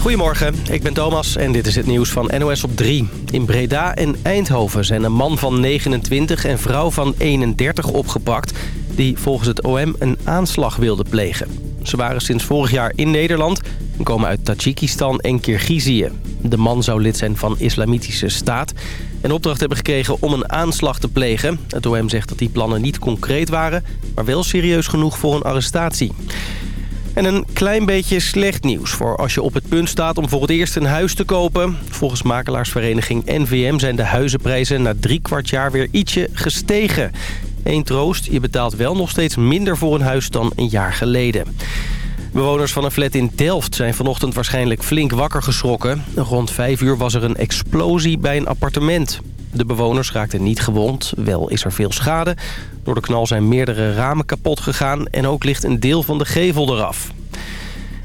Goedemorgen, ik ben Thomas en dit is het nieuws van NOS op 3. In Breda en Eindhoven zijn een man van 29 en vrouw van 31 opgepakt... die volgens het OM een aanslag wilden plegen. Ze waren sinds vorig jaar in Nederland en komen uit Tajikistan en Kirgizië. De man zou lid zijn van Islamitische Staat... en opdracht hebben gekregen om een aanslag te plegen. Het OM zegt dat die plannen niet concreet waren... maar wel serieus genoeg voor een arrestatie. En een klein beetje slecht nieuws voor als je op het punt staat om voor het eerst een huis te kopen. Volgens makelaarsvereniging NVM zijn de huizenprijzen na drie kwart jaar weer ietsje gestegen. Eén troost, je betaalt wel nog steeds minder voor een huis dan een jaar geleden. Bewoners van een flat in Delft zijn vanochtend waarschijnlijk flink wakker geschrokken. Rond vijf uur was er een explosie bij een appartement. De bewoners raakten niet gewond, wel is er veel schade. Door de knal zijn meerdere ramen kapot gegaan en ook ligt een deel van de gevel eraf.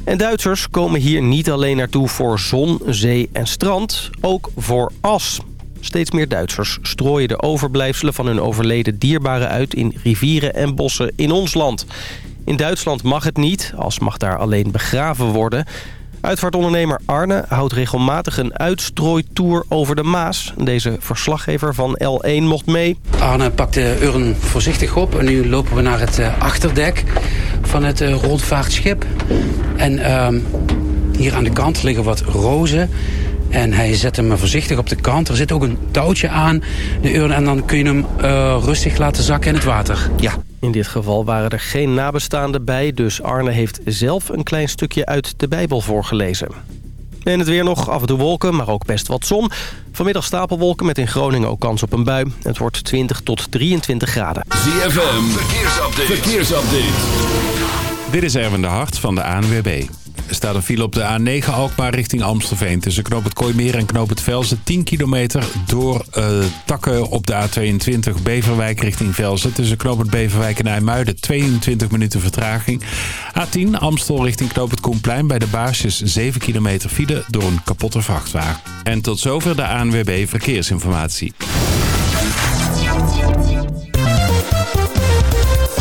En Duitsers komen hier niet alleen naartoe voor zon, zee en strand, ook voor as. Steeds meer Duitsers strooien de overblijfselen van hun overleden dierbaren uit in rivieren en bossen in ons land. In Duitsland mag het niet, as mag daar alleen begraven worden. Uitvaartondernemer Arne houdt regelmatig een uitstrooitour over de Maas. Deze verslaggever van L1 mocht mee. Arne pakt de urn voorzichtig op en nu lopen we naar het eh, achterdek van het eh, rondvaartschip. En ehm, hier aan de kant liggen wat rozen. En hij zet hem voorzichtig op de kant. Er zit ook een touwtje aan de urn en dan kun je hem uh, rustig laten zakken in het water. Ja, in dit geval waren er geen nabestaanden bij... dus Arne heeft zelf een klein stukje uit de Bijbel voorgelezen. En het weer nog, af en toe wolken, maar ook best wat zon. Vanmiddag stapelwolken met in Groningen ook kans op een bui. Het wordt 20 tot 23 graden. ZFM, verkeersupdate. verkeersupdate. Dit is Erwin de Hart van de ANWB. Er staat een file op de A9 Alkmaar richting Amstelveen. Tussen Knoop het Kooimeer en Knoop het Velzen. 10 kilometer door uh, takken op de A22 Beverwijk richting Velzen. Tussen Knoop het Beverwijk en IJmuiden 22 minuten vertraging. A10 Amstel richting Knoop het Koenplein bij de Baarsjes 7 kilometer file door een kapotte vrachtwagen. En tot zover de ANWB Verkeersinformatie.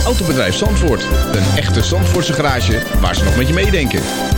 Autobedrijf Zandvoort. Een echte Zandvoortse garage waar ze nog met je meedenken.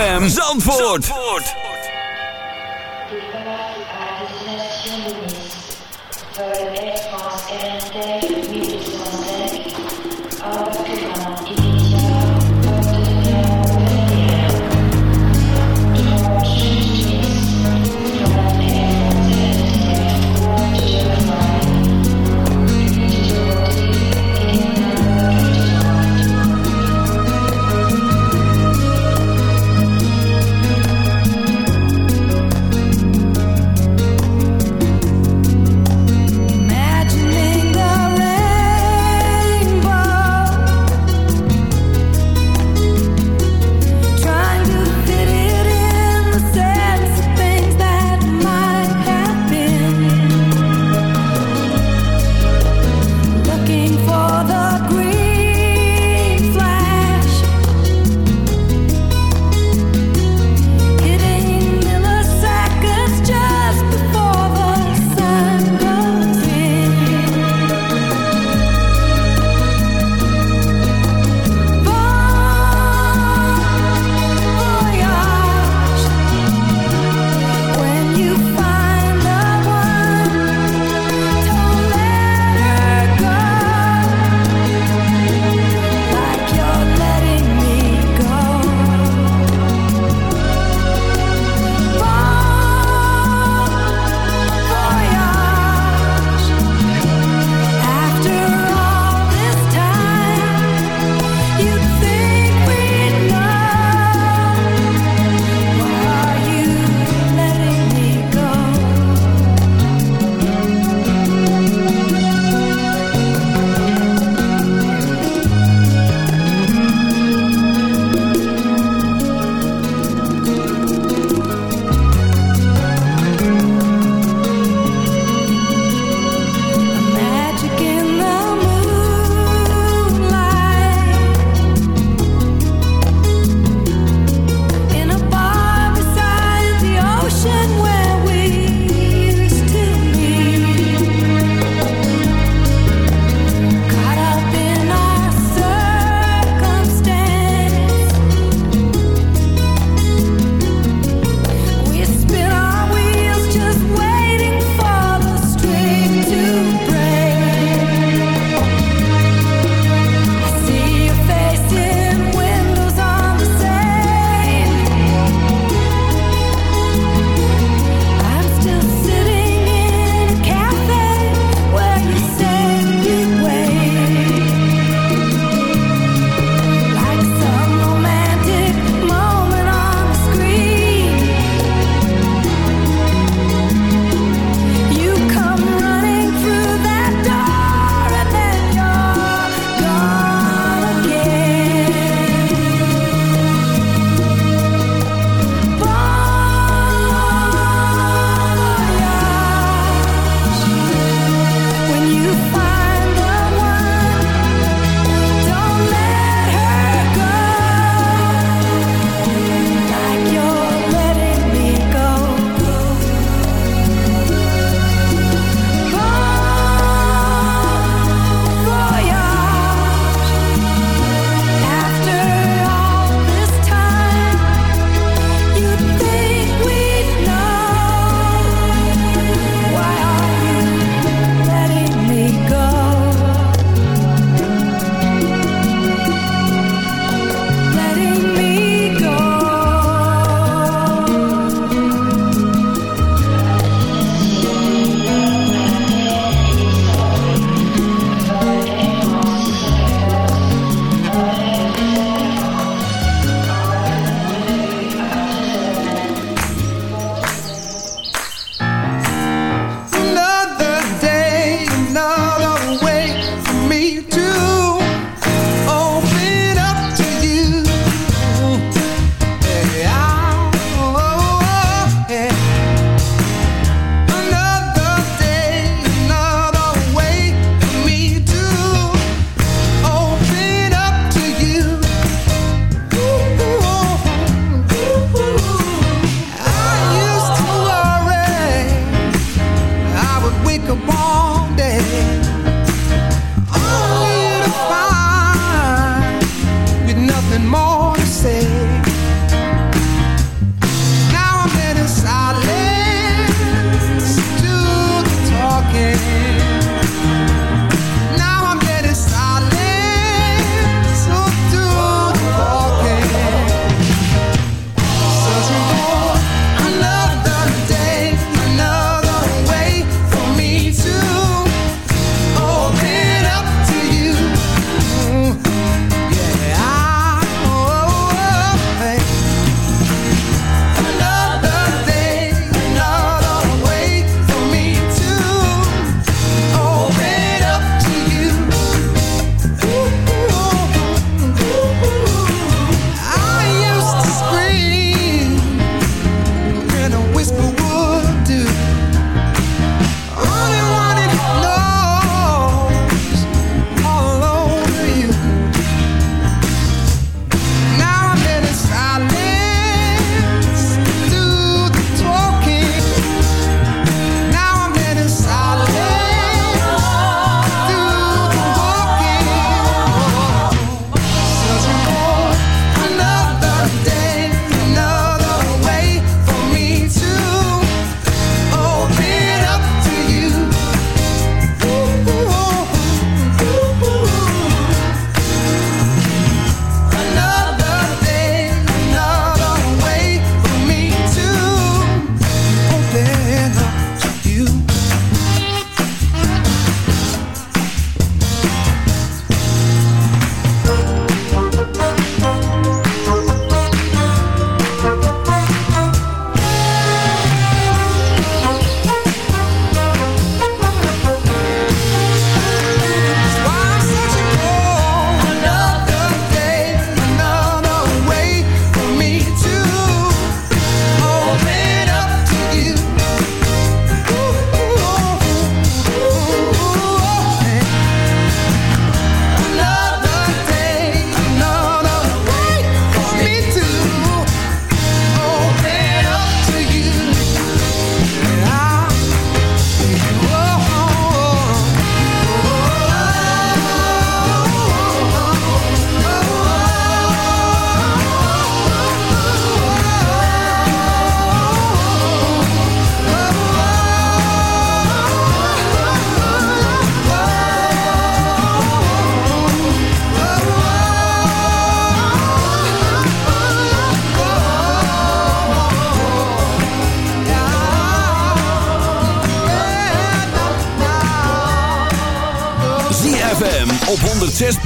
ZFM Zandvoort.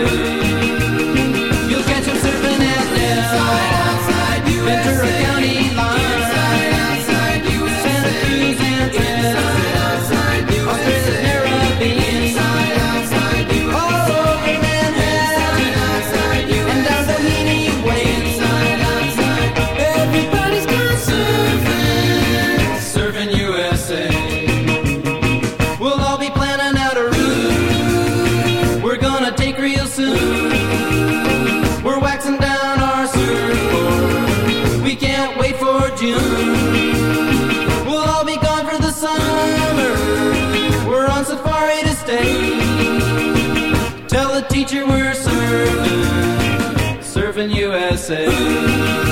say. Ooh.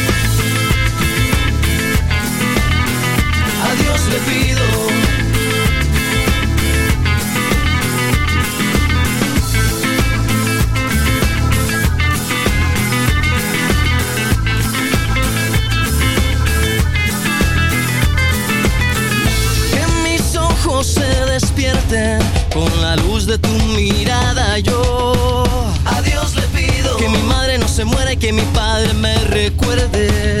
recuerdes.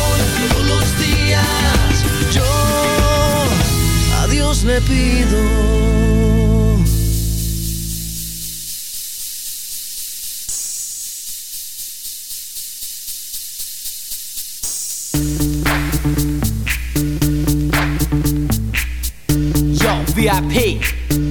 Le pido. VIP.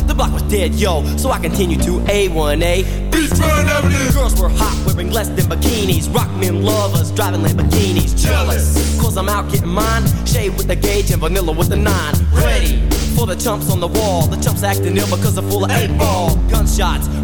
Block was dead, yo, so I continue to A1A. Beachfront Avenue. Girls were hot, wearing less than bikinis. Rock men lovers, driving Lamborghinis. Jealous, cause I'm out getting mine. Shade with the gauge and vanilla with the nine. Ready for the chumps on the wall. The chumps acting ill because they're full of eight ball. Gunshots